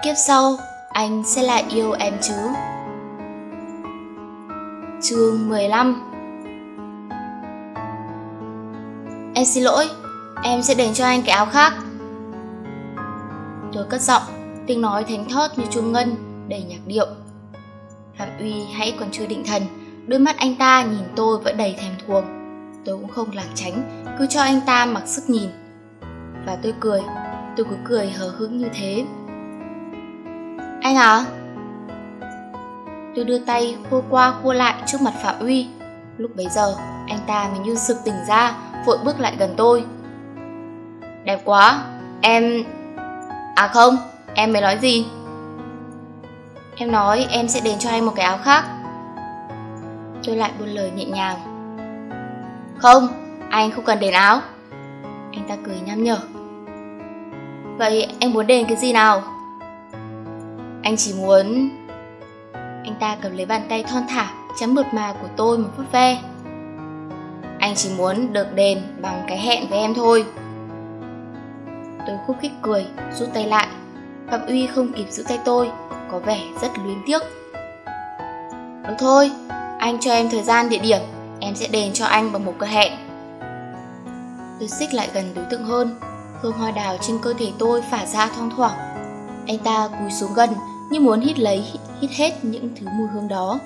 Kiếp sau, anh sẽ lại yêu em chứ? Chương 15 Em xin lỗi, em sẽ đền cho anh cái áo khác. Tôi cất giọng, tiếng nói thánh thót như chuông ngân, đầy nhạc điệu. Phạm Uy hãy còn chưa định thần, đôi mắt anh ta nhìn tôi vẫn đầy thèm thuồng. Tôi cũng không lảng tránh, cứ cho anh ta mặc sức nhìn. Và tôi cười, tôi cứ cười hờ hững như thế. Anh à? Tôi đưa tay khua qua khua lại trước mặt Phạm Uy. Lúc bấy giờ, anh ta mới như sực tỉnh ra, vội bước lại gần tôi. Đẹp quá, em... À không, em mới nói gì? Em nói em sẽ đền cho anh một cái áo khác. Tôi lại buôn lời nhẹ nhàng. Không, anh không cần đền áo. Anh ta cười nham nhở. Vậy em muốn đền cái gì nào? Anh chỉ muốn... Anh ta cầm lấy bàn tay thon thả, chấm mượt mà của tôi một phút ve. Anh chỉ muốn được đền bằng cái hẹn với em thôi. Tôi khúc khích cười, rút tay lại. Phạm Uy không kịp giữ tay tôi, có vẻ rất luyến tiếc. Được thôi, anh cho em thời gian địa điểm, em sẽ đền cho anh bằng một cái hẹn. Tôi xích lại gần đối tượng hơn, hương hoa đào trên cơ thể tôi phả ra thoang thoảng. Anh ta cúi xuống gần như muốn hít lấy, hít hết những thứ mùi hương đó.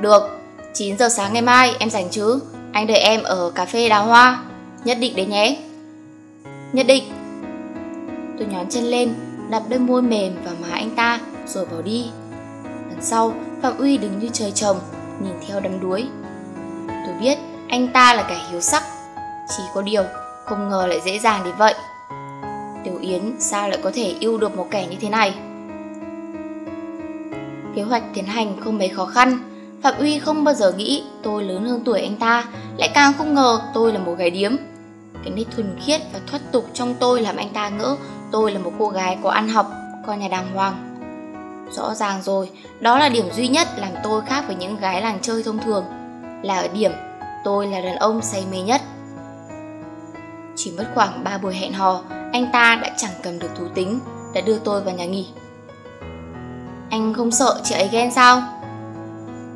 Được, 9 giờ sáng ngày mai em rảnh chứ? Anh đợi em ở cà phê đào hoa. Nhất định đấy nhé. Nhất định. Tôi nhón chân lên, đặt đôi môi mềm vào má anh ta rồi bỏ đi. lần sau, Phạm Uy đứng như trời trồng, nhìn theo đắm đuối. Tôi biết anh ta là kẻ hiếu sắc, chỉ có điều không ngờ lại dễ dàng đến vậy. Tiểu Yến sao lại có thể yêu được một kẻ như thế này? Kế hoạch tiến hành không mấy khó khăn, Phạm Uy không bao giờ nghĩ tôi lớn hơn tuổi anh ta, lại càng không ngờ tôi là một gái điếm. Cái nét thuần khiết và thoát tục trong tôi làm anh ta ngỡ tôi là một cô gái có ăn học, con nhà đàng hoàng. Rõ ràng rồi, đó là điểm duy nhất làm tôi khác với những gái làng chơi thông thường, là ở điểm tôi là đàn ông say mê nhất. Chỉ mất khoảng 3 buổi hẹn hò, anh ta đã chẳng cầm được thú tính, đã đưa tôi vào nhà nghỉ. Anh không sợ chị ấy ghen sao?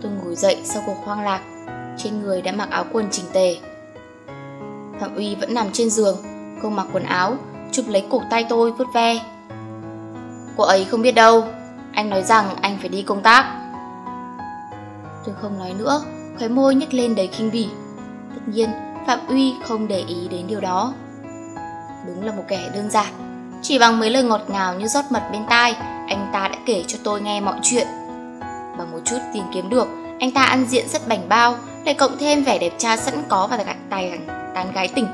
Tôi ngồi dậy sau cuộc hoang lạc, trên người đã mặc áo quần chỉnh tề. Phạm Uy vẫn nằm trên giường, không mặc quần áo, chụp lấy cổ tay tôi vuốt ve. Cô ấy không biết đâu, anh nói rằng anh phải đi công tác. Tôi không nói nữa, khóe môi nhếch lên đầy khinh bỉ. Tất nhiên, Phạm Uy không để ý đến điều đó. Đúng là một kẻ đơn giản, chỉ bằng mấy lời ngọt ngào như rót mật bên tai, anh ta đã kể cho tôi nghe mọi chuyện. Bằng một chút tìm kiếm được, anh ta ăn diện rất bảnh bao, lại cộng thêm vẻ đẹp trai sẵn có và tài tán gái tỉnh.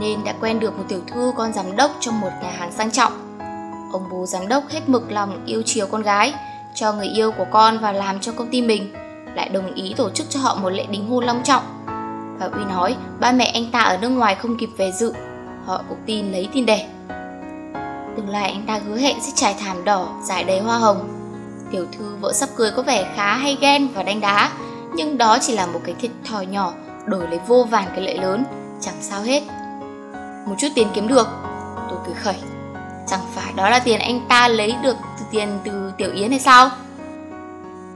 Nên đã quen được một tiểu thư con giám đốc trong một nhà hàng sang trọng. Ông bố giám đốc hết mực lòng yêu chiều con gái, cho người yêu của con vào làm cho công ty mình, lại đồng ý tổ chức cho họ một lễ đính hôn long trọng. Và Uy nói ba mẹ anh ta ở nước ngoài không kịp về dự, họ cũng tin lấy tin đẻ. Tương lai anh ta hứa hẹn sẽ trải thảm đỏ, giải đầy hoa hồng. Tiểu thư vợ sắp cưới có vẻ khá hay ghen và đánh đá, nhưng đó chỉ là một cái thiệt thòi nhỏ đổi lấy vô vàn cái lợi lớn, chẳng sao hết. Một chút tiền kiếm được, tôi cười khẩy. Chẳng phải đó là tiền anh ta lấy được từ tiền từ Tiểu Yến hay sao?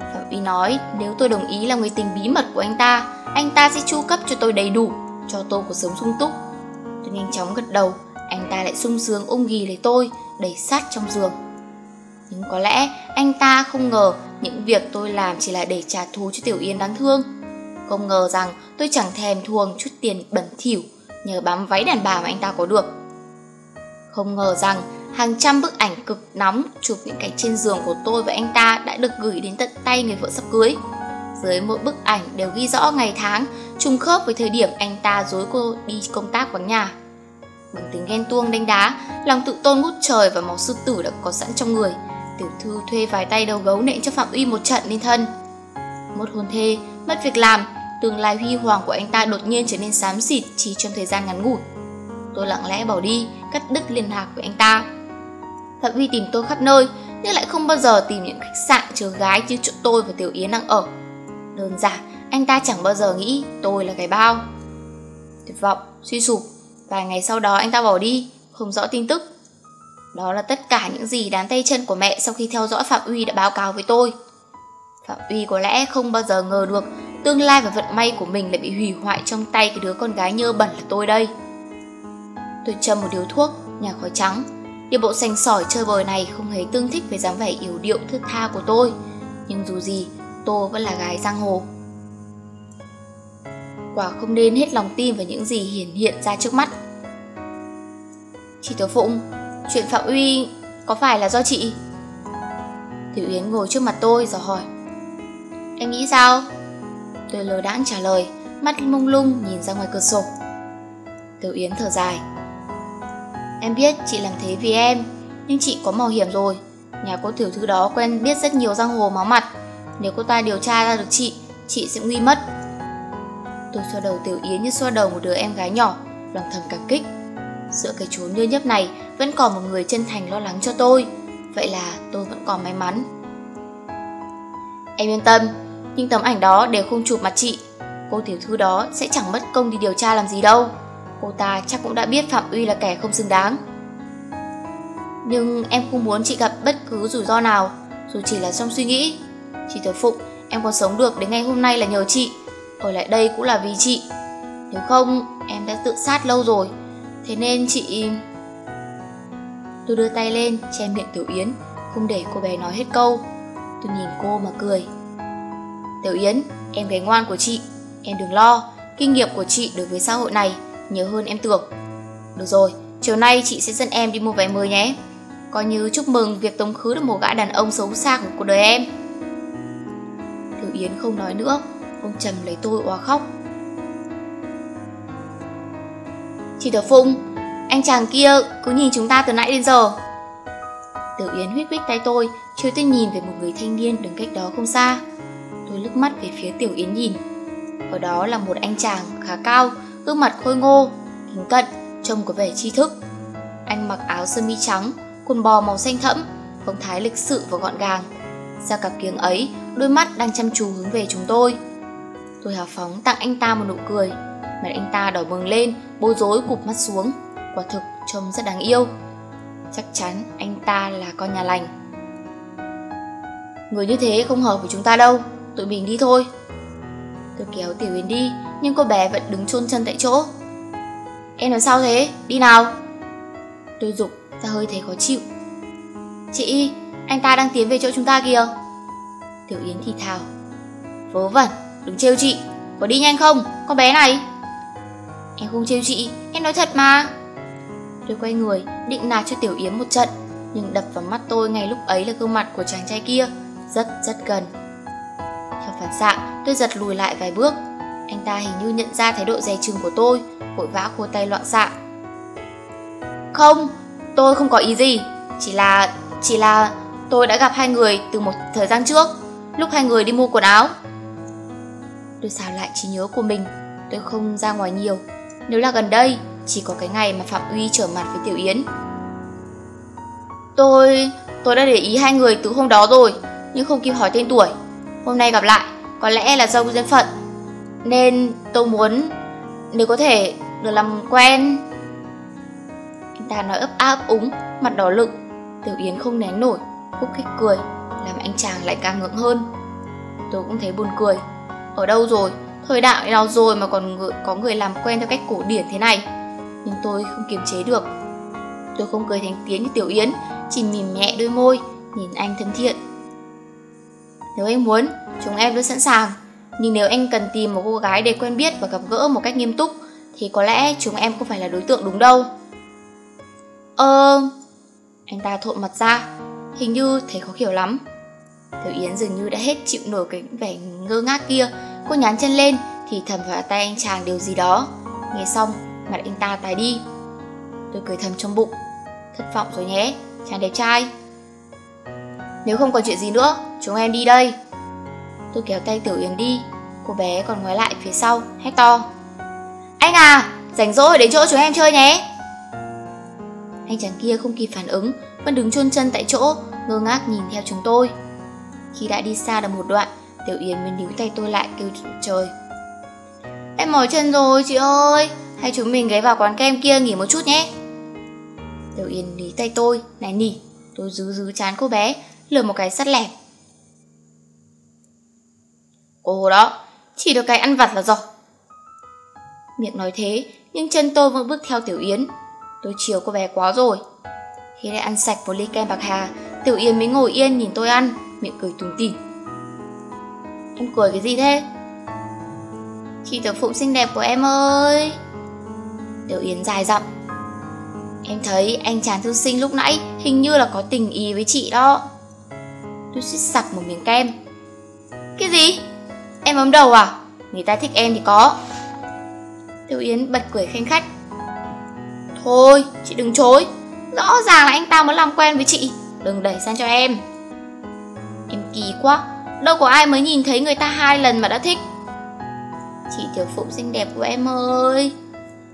Phạm Uy nói nếu tôi đồng ý là người tình bí mật của anh ta, anh ta sẽ chu cấp cho tôi đầy đủ, cho tôi cuộc sống sung túc. Tôi nhanh chóng gật đầu, ta lại sung sướng ôm ghì lấy tôi, đẩy sát trong giường. Nhưng có lẽ anh ta không ngờ những việc tôi làm chỉ là để trả thù cho Tiểu Yên đáng thương. Không ngờ rằng tôi chẳng thèm thuồng chút tiền bẩn thỉu nhờ bám váy đàn bà mà anh ta có được. Không ngờ rằng hàng trăm bức ảnh cực nóng chụp những cảnh trên giường của tôi và anh ta đã được gửi đến tận tay người vợ sắp cưới. Dưới mỗi bức ảnh đều ghi rõ ngày tháng, trùng khớp với thời điểm anh ta dối cô đi công tác vắng nhà. Bằng tính ghen tuông đánh đá, lòng tự tôn ngút trời và máu sư tử đã có sẵn trong người. Tiểu thư thuê vài tay đầu gấu nện cho Phạm Uy một trận lên thân. Một hôn thê, mất việc làm, tương lai huy hoàng của anh ta đột nhiên trở nên xám xịt chỉ trong thời gian ngắn ngủi. Tôi lặng lẽ bỏ đi, cắt đứt liên lạc với anh ta. Phạm Uy tìm tôi khắp nơi, nhưng lại không bao giờ tìm những khách sạn chờ gái như chỗ tôi và Tiểu Yến đang ở. Đơn giản, anh ta chẳng bao giờ nghĩ tôi là cái bao. Tuyệt vọng, suy sụp, vài ngày sau đó anh ta bỏ đi, không rõ tin tức. Đó là tất cả những gì đám tay chân của mẹ sau khi theo dõi Phạm Uy đã báo cáo với tôi. Phạm Uy có lẽ không bao giờ ngờ được tương lai và vận may của mình lại bị hủy hoại trong tay cái đứa con gái nhơ bẩn là tôi đây. Tôi châm một điếu thuốc, nhà khói trắng. Điều bộ sành sỏi chơi bời này không hề tương thích với dáng vẻ yếu điệu thước tha của tôi. Nhưng dù gì, tôi vẫn là gái giang hồ. Quả không nên hết lòng tin vào những gì hiển hiện ra trước mắt. Chị Tiểu Phụng, chuyện Phạm Uy có phải là do chị? Tiểu Yến ngồi trước mặt tôi rồi hỏi. Em nghĩ sao? Tôi lờ đãng trả lời, mắt mông lung nhìn ra ngoài cửa sổ. Tiểu Yến thở dài. Em biết chị làm thế vì em, nhưng chị có mạo hiểm rồi. Nhà cô tiểu thư đó quen biết rất nhiều giang hồ máu mặt. Nếu cô ta điều tra ra được chị, chị sẽ nguy mất. Tôi xoa đầu Tiểu Yến như xoa đầu một đứa em gái nhỏ, lòng thầm cảm kích. Giữa cái chốn nhơ nhấp này vẫn còn một người chân thành lo lắng cho tôi. Vậy là tôi vẫn còn may mắn. Em yên tâm, nhưng tấm ảnh đó đều không chụp mặt chị. Cô tiểu thư đó sẽ chẳng mất công đi điều tra làm gì đâu. Cô ta chắc cũng đã biết Phạm Uy là kẻ không xứng đáng. Nhưng em không muốn chị gặp bất cứ rủi ro nào, dù chỉ là trong suy nghĩ. Chị Tiểu Phụng, em còn sống được đến ngày hôm nay là nhờ chị. Ở lại đây cũng là vì chị. Nếu không, em đã tự sát lâu rồi. Thế nên chị... Tôi đưa tay lên, che miệng Tiểu Yến, không để cô bé nói hết câu. Tôi nhìn cô mà cười. Tiểu Yến, em gái ngoan của chị, em đừng lo, kinh nghiệm của chị đối với xã hội này nhiều hơn em tưởng. Được rồi, chiều nay chị sẽ dẫn em đi mua vé mới nhé. Coi như chúc mừng việc tống khứ được một gã đàn ông xấu xa của cuộc đời em. Tiểu Yến không nói nữa, ông Trầm lấy tôi oa khóc. Chỉ Tiểu Phụng, anh chàng kia cứ nhìn chúng ta từ nãy đến giờ. Tiểu Yến huyết huyết tay tôi, chưa tôi nhìn về một người thanh niên đứng cách đó không xa. Tôi lướt mắt về phía Tiểu Yến nhìn. Ở đó là một anh chàng khá cao, gương mặt khôi ngô, kính cận, trông có vẻ tri thức. Anh mặc áo sơ mi trắng, quần bò màu xanh thẫm, phong thái lịch sự và gọn gàng. Ra cặp kiếng ấy, đôi mắt đang chăm chú hướng về chúng tôi. Tôi hào phóng tặng anh ta một nụ cười. Mặt anh ta đỏ bừng lên, bối rối cụp mắt xuống. Quả thực trông rất đáng yêu. Chắc chắn anh ta là con nhà lành. Người như thế không hợp với chúng ta đâu, tụi mình đi thôi. Tôi kéo Tiểu Yến đi, nhưng cô bé vẫn đứng chôn chân tại chỗ. Em làm sao thế? Đi nào! Tôi dục ra hơi thấy khó chịu. Chị, anh ta đang tiến về chỗ chúng ta kìa. Tiểu Yến thì thào. Vớ vẩn, đừng trêu chị, có đi nhanh không, con bé này? Em không trêu chị, em nói thật mà. Tôi quay người, định nạt cho Tiểu Yến một trận, nhưng đập vào mắt tôi ngay lúc ấy là gương mặt của chàng trai kia, rất rất gần. Theo phản xạ, tôi giật lùi lại vài bước. Anh ta hình như nhận ra thái độ dè chừng của tôi, vội vã khô tay loạn xạ. Không, tôi không có ý gì, chỉ là... chỉ là tôi đã gặp hai người từ một thời gian trước, lúc hai người đi mua quần áo. Tôi xào lại trí nhớ của mình, tôi không ra ngoài nhiều. Nếu là gần đây, chỉ có cái ngày mà Phạm Uy trở mặt với Tiểu Yến. Tôi... tôi đã để ý hai người từ hôm đó rồi, nhưng không kịp hỏi tên tuổi. Hôm nay gặp lại, có lẽ là do duyên phận. Nên tôi muốn, nếu có thể, được làm quen. Anh ta nói ấp áp úng, mặt đỏ lực. Tiểu Yến không nén nổi, khúc khích cười, làm anh chàng lại càng ngưỡng hơn. Tôi cũng thấy buồn cười. Ở đâu rồi, thời đại nào rồi mà còn có người làm quen theo cách cổ điển thế này. Nhưng tôi không kiềm chế được. Tôi không cười thành tiếng như Tiểu Yến, chỉ mỉm nhẹ đôi môi, nhìn anh thân thiện. Nếu anh muốn, chúng em luôn sẵn sàng. Nhưng nếu anh cần tìm một cô gái để quen biết và gặp gỡ một cách nghiêm túc, thì có lẽ chúng em không phải là đối tượng đúng đâu. Ờ... Anh ta thộn mặt ra, hình như thấy khó hiểu lắm. Tiểu Yến dường như đã hết chịu nổi cái vẻ ngơ ngác kia. Cô nhán chân lên, thì thầm vào tay anh chàng điều gì đó. Nghe xong, mặt anh ta tái đi. Tôi cười thầm trong bụng. Thất vọng rồi nhé, chàng đẹp trai. Nếu không còn chuyện gì nữa, chúng em đi đây. Tôi kéo tay Tiểu Yến đi, cô bé còn ngoái lại phía sau, hét to. Anh à, rảnh rỗi đến chỗ chúng em chơi nhé. Anh chàng kia không kịp phản ứng, vẫn đứng chôn chân tại chỗ, ngơ ngác nhìn theo chúng tôi. Khi đã đi xa được một đoạn, Tiểu Yến mới níu tay tôi lại kêu trời. Em mỏi chân rồi chị ơi, hay chúng mình ghé vào quán kem kia nghỉ một chút nhé. Tiểu Yến lý tay tôi, này nỉ, tôi dứ dứ chán cô bé, lừa một cái sắt lẹp. Cô đó, chỉ được cái ăn vặt là rồi. Miệng nói thế, nhưng chân tôi vẫn bước theo Tiểu Yến. Tôi chiều cô bé quá rồi. Khi đã ăn sạch một ly kem bạc hà, Tiểu Yến mới ngồi yên nhìn tôi ăn, miệng cười tủm tỉm. Em cười cái gì thế? Chị Tiểu Phụng xinh đẹp của em ơi. Tiểu Yến dài giọng. Em thấy anh chàng thư sinh lúc nãy Hình như là có tình ý với chị đó. Tôi suýt sặc một miếng kem. Cái gì? Em ấm đầu à? Người ta thích em thì có. Tiểu Yến bật cười khanh khách. Thôi, chị đừng chối. Rõ ràng là anh ta muốn làm quen với chị. Đừng đẩy sang cho em. Em kỳ quá. Đâu có ai mới nhìn thấy người ta hai lần mà đã thích. Chị Tiểu Phụng xinh đẹp của em ơi.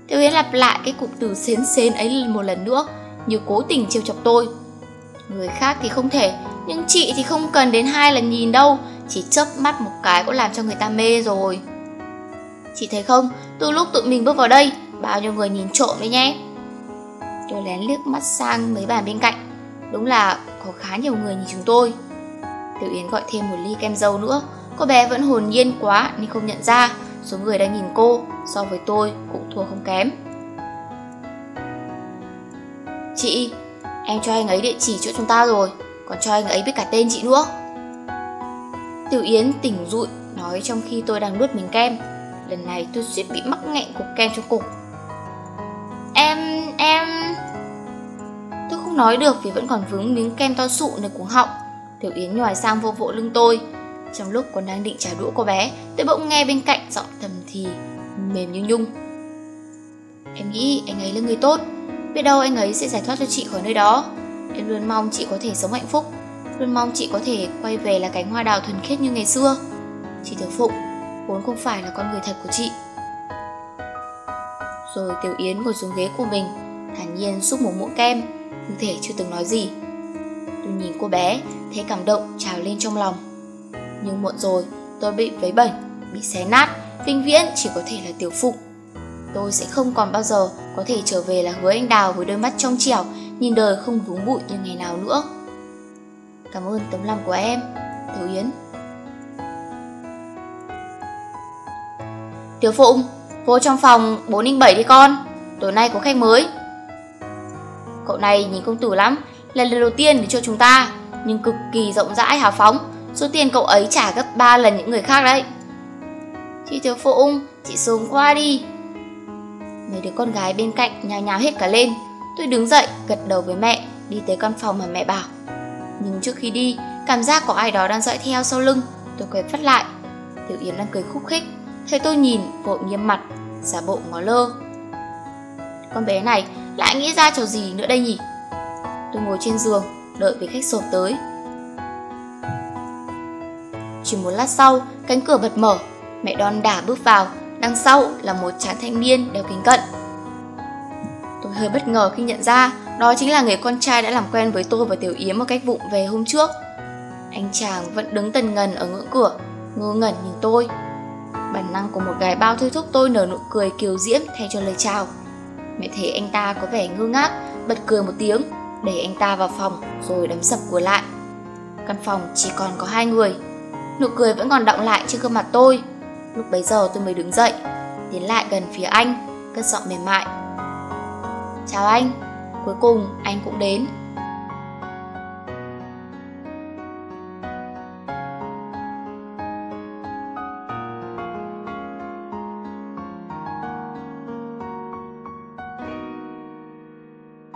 Tiểu Yến lặp lại cái cụm từ xến xến ấy một lần nữa, Như cố tình trêu chọc tôi. Người khác thì không thể, Nhưng chị thì không cần đến hai lần nhìn đâu. Chỉ chớp mắt một cái cũng làm cho người ta mê rồi. Chị thấy không? Từ lúc tụi mình bước vào đây, Bao nhiêu người nhìn trộm đấy nhé. Tôi lén liếc mắt sang mấy bàn bên cạnh. Đúng là có khá nhiều người nhìn chúng tôi. Tiểu Yến gọi thêm một ly kem dâu nữa. Cô bé vẫn hồn nhiên quá nên không nhận ra. Số người đang nhìn cô so với tôi cũng thua không kém. Chị, em cho anh ấy địa chỉ chỗ chúng ta rồi. Còn cho anh ấy biết cả tên chị nữa. Tiểu Yến tỉnh rụi nói trong khi tôi đang nuốt miếng kem. Lần này tôi suýt bị mắc nghẹn cục kem trong cục. Em, em... Tôi không nói được vì vẫn còn vướng miếng kem to sụ nơi cuống họng. Tiểu Yến nhòi sang vô vỗ lưng tôi. Trong lúc còn đang định trả đũa cô bé, Tôi bỗng nghe bên cạnh giọng thầm thì Mềm như nhung. Em nghĩ anh ấy là người tốt, Biết đâu anh ấy sẽ giải thoát cho chị khỏi nơi đó. Em luôn mong chị có thể sống hạnh phúc, Luôn mong chị có thể quay về là cánh hoa đào thuần khiết như ngày xưa. Chị Tiểu Phụng, Vốn không phải là con người thật của chị. Rồi Tiểu Yến ngồi xuống ghế của mình, Thản nhiên xúc một muỗng kem Như thể chưa từng nói gì. Tôi nhìn cô bé Thấy cảm động trào lên trong lòng. Nhưng muộn rồi, Tôi bị vấy bẩn, Bị xé nát Vinh viễn chỉ có thể là tiểu phụng Tôi sẽ không còn bao giờ có thể trở về là hứa anh đào với đôi mắt trong trẻo, Nhìn đời không vướng bụi như ngày nào nữa. Cảm ơn tấm lòng của em Tiểu Yến. Tiểu Phụng, Vô trong phòng 407 đi con, Tối nay có khách mới. Cậu này nhìn công tử lắm, Là lần đầu tiên để cho chúng ta. Nhưng cực kỳ rộng rãi hào phóng. Số tiền cậu ấy trả gấp 3 lần những người khác đấy. Chị Tiểu Phụng, chị xuống qua đi. Mấy đứa con gái bên cạnh nhào nhào hết cả lên. Tôi đứng dậy, gật đầu với mẹ Đi tới căn phòng mà mẹ bảo. Nhưng trước khi đi, cảm giác có ai đó đang dõi theo sau lưng. Tôi quay phát lại. Tiểu Yến đang cười khúc khích. Thấy tôi nhìn, vội nghiêm mặt Giả bộ ngó lơ. Con bé này lại nghĩ ra trò gì nữa đây nhỉ? Tôi ngồi trên giường Đợi vị khách sộp tới Chỉ một lát sau Cánh cửa bật mở Mẹ Don đả bước vào, đằng sau là một chàng thanh niên đeo kính cận. Tôi hơi bất ngờ khi nhận ra đó chính là người con trai đã làm quen với tôi và Tiểu Yếm một cách vụng về hôm trước. Anh chàng vẫn đứng tần ngần ở ngưỡng cửa, ngơ ngẩn nhìn tôi. Bản năng của một gái bao thôi thúc tôi nở nụ cười kiều diễm thay cho lời chào. Mẹ thấy anh ta có vẻ ngơ ngác, bật cười một tiếng, đẩy anh ta vào phòng rồi đấm sập cửa lại. Căn phòng chỉ còn có hai người. Nụ cười vẫn còn đọng lại trên gương mặt tôi. Lúc bấy giờ tôi mới đứng dậy, Tiến lại gần phía anh, Cất giọng mềm mại Chào anh, Cuối cùng anh cũng đến